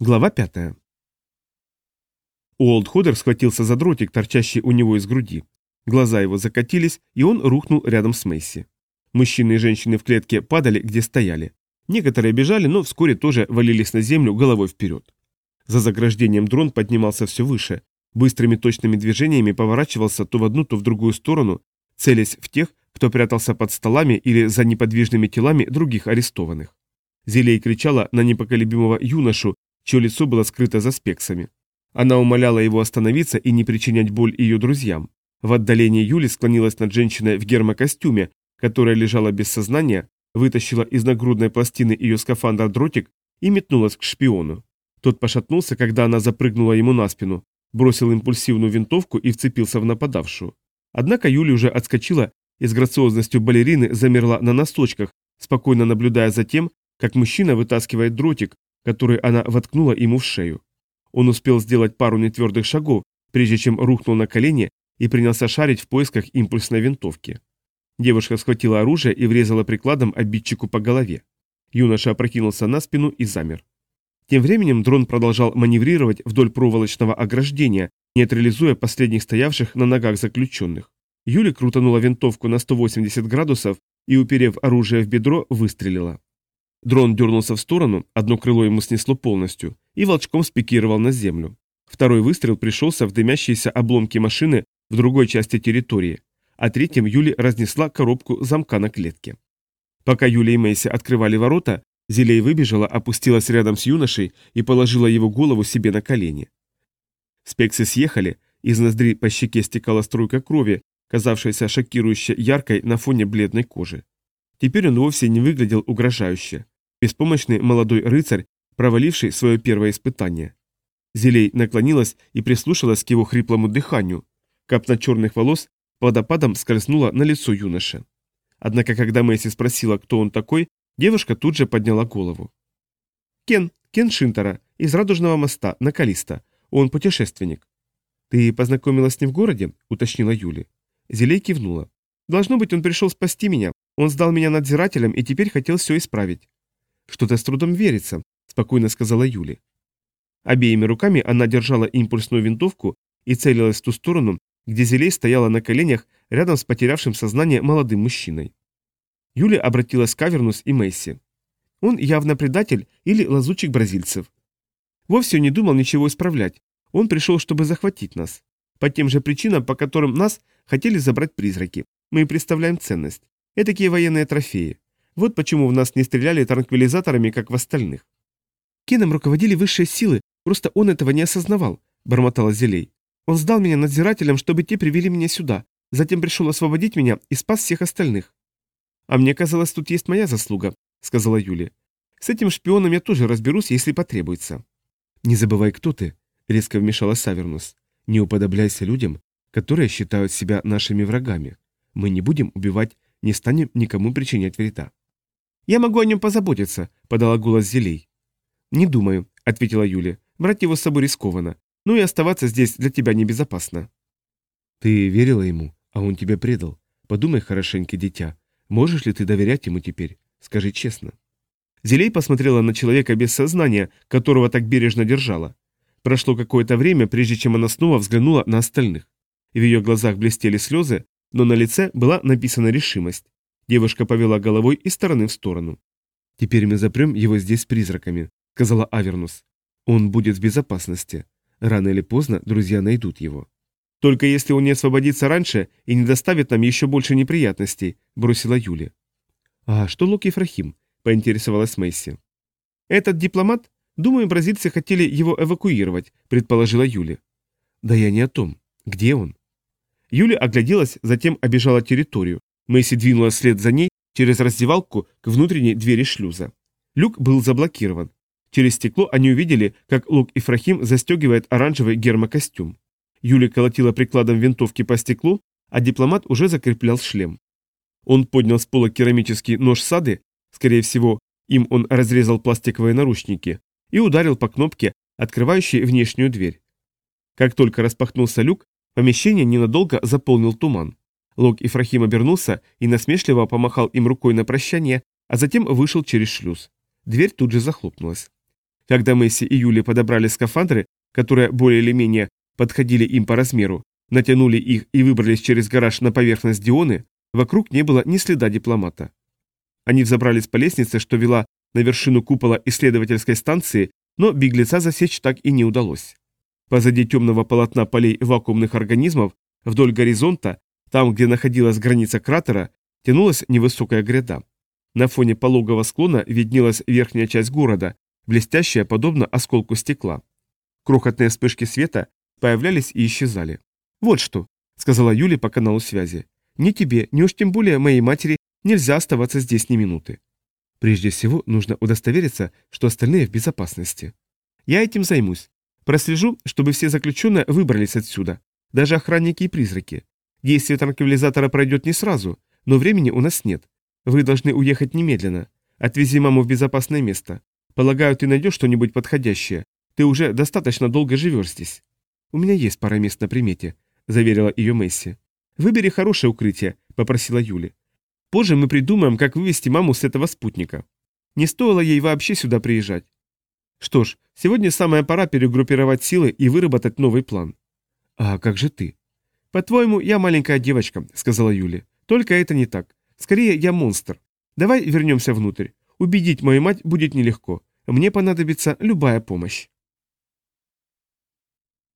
Глава 5. Уолт Ходер схватился за дротик, торчащий у него из груди. Глаза его закатились, и он рухнул рядом с Месси. Мужчины и женщины в клетке падали, где стояли. Некоторые бежали, но вскоре тоже валились на землю головой вперед. За заграждением дрон поднимался все выше, быстрыми точными движениями поворачивался то в одну, то в другую сторону, целясь в тех, кто прятался под столами или за неподвижными телами других арестованных. Зелей кричала на непоколебимого юношу, чье лицо было скрыто за спексами. Она умоляла его остановиться и не причинять боль ее друзьям. В отдалении Юли склонилась над женщиной в гермокостюме, которая лежала без сознания, вытащила из нагрудной пластины ее скафандра дротик и метнулась к шпиону. Тот пошатнулся, когда она запрыгнула ему на спину, бросил импульсивную винтовку и вцепился в нападавшую. Однако Юля уже отскочила и с грациозностью балерины замерла на носочках, спокойно наблюдая за тем, как мужчина вытаскивает дротик, который она воткнула ему в шею. Он успел сделать пару нетвердых шагов, прежде чем рухнул на колени и принялся шарить в поисках импульсной винтовки. Девушка схватила оружие и врезала прикладом обидчику по голове. Юноша опрокинулся на спину и замер. Тем временем дрон продолжал маневрировать вдоль проволочного ограждения, нейтрализуя последних стоявших на ногах заключенных. Юли крутанула винтовку на 180 градусов и, уперев оружие в бедро, выстрелила. Дрон дернулся в сторону, одно крыло ему снесло полностью, и волчком спикировал на землю. Второй выстрел пришелся в дымящиеся обломки машины в другой части территории, а третьим Юли разнесла коробку замка на клетке. Пока Юли и Мэйси открывали ворота, Зелей выбежала, опустилась рядом с юношей и положила его голову себе на колени. Спексы съехали, из ноздри по щеке стекала струйка крови, казавшаяся шокирующе яркой на фоне бледной кожи. Теперь он вовсе не выглядел угрожающе. Беспомощный молодой рыцарь, проваливший свое первое испытание. Зелей наклонилась и прислушалась к его хриплому дыханию. Капна черных волос водопадом скользнула на лицо юноши. Однако, когда Мэйси спросила, кто он такой, девушка тут же подняла голову. «Кен, Кен Шинтера, из Радужного моста, на Калиста. Он путешественник». «Ты познакомилась с ним в городе?» – уточнила Юли. Зелей кивнула. «Должно быть, он пришел спасти меня. Он сдал меня надзирателем и теперь хотел все исправить». «Что-то с трудом верится», – спокойно сказала Юли. Обеими руками она держала импульсную винтовку и целилась в ту сторону, где Зелей стояла на коленях рядом с потерявшим сознание молодым мужчиной. Юля обратилась к Авернус и Месси. Он явно предатель или лазучик бразильцев. Вовсе не думал ничего исправлять. Он пришел, чтобы захватить нас. По тем же причинам, по которым нас хотели забрать призраки. Мы представляем ценность. Этакие военные трофеи. Вот почему в нас не стреляли транквилизаторами, как в остальных. Кеном руководили высшие силы, просто он этого не осознавал, бормотала Зелей. Он сдал меня надзирателям, чтобы те привели меня сюда, затем пришел освободить меня и спас всех остальных. А мне казалось, тут есть моя заслуга, сказала Юля. С этим шпионом я тоже разберусь, если потребуется. Не забывай, кто ты, резко вмешалась Савернус. Не уподобляйся людям, которые считают себя нашими врагами. Мы не будем убивать, не станем никому причинять вреда. «Я могу о нем позаботиться», — подала голос Зелей. «Не думаю», — ответила Юля. «Брать его с собой рискованно. Ну и оставаться здесь для тебя небезопасно». «Ты верила ему, а он тебя предал. Подумай хорошенько, дитя. Можешь ли ты доверять ему теперь? Скажи честно». Зелей посмотрела на человека без сознания, которого так бережно держала. Прошло какое-то время, прежде чем она снова взглянула на остальных. В ее глазах блестели слезы, но на лице была написана решимость. Девушка повела головой из стороны в сторону. «Теперь мы запрем его здесь призраками», — сказала Авернус. «Он будет в безопасности. Рано или поздно друзья найдут его». «Только если он не освободится раньше и не доставит нам еще больше неприятностей», — бросила Юля. «А что Лук Ефрахим?» — поинтересовалась Мэйси. «Этот дипломат? Думаю, бразильцы хотели его эвакуировать», — предположила Юля. «Да я не о том. Где он?» Юля огляделась, затем обежала территорию. Мэйси двинулась вслед за ней через раздевалку к внутренней двери шлюза. Люк был заблокирован. Через стекло они увидели, как Лук Ифрахим застегивает оранжевый гермокостюм. Юля колотила прикладом винтовки по стеклу, а дипломат уже закреплял шлем. Он поднял с пола керамический нож сады, скорее всего, им он разрезал пластиковые наручники, и ударил по кнопке, открывающей внешнюю дверь. Как только распахнулся люк, помещение ненадолго заполнил туман. Лог Ифрахим обернулся и насмешливо помахал им рукой на прощание, а затем вышел через шлюз. Дверь тут же захлопнулась. Когда Месси и Юли подобрали скафандры, которые более или менее подходили им по размеру, натянули их и выбрались через гараж на поверхность Дионы, вокруг не было ни следа дипломата. Они взобрались по лестнице, что вела на вершину купола исследовательской станции, но беглеца засечь так и не удалось. Позади темного полотна полей вакуумных организмов, вдоль горизонта, там, где находилась граница кратера, тянулась невысокая гряда. На фоне пологого склона виднелась верхняя часть города, блестящая, подобно осколку стекла. Крохотные вспышки света появлялись и исчезали. «Вот что», — сказала Юля по каналу связи. «Ни тебе, ни уж тем более моей матери нельзя оставаться здесь ни минуты. Прежде всего, нужно удостовериться, что остальные в безопасности. Я этим займусь. Прослежу, чтобы все заключенные выбрались отсюда, даже охранники и призраки. Действие транквилизатора пройдет не сразу, но времени у нас нет. Вы должны уехать немедленно. Отвези маму в безопасное место. Полагаю, ты найдешь что-нибудь подходящее. Ты уже достаточно долго живешь здесь. У меня есть пара мест на примете, заверила ее Месси. Выбери хорошее укрытие, попросила Юли. Позже мы придумаем, как вывести маму с этого спутника. Не стоило ей вообще сюда приезжать. Что ж, сегодня самая пора перегруппировать силы и выработать новый план. А как же ты? По-твоему, я маленькая девочка, сказала Юля. Только это не так. Скорее, я монстр. Давай вернемся внутрь. Убедить мою мать будет нелегко. Мне понадобится любая помощь.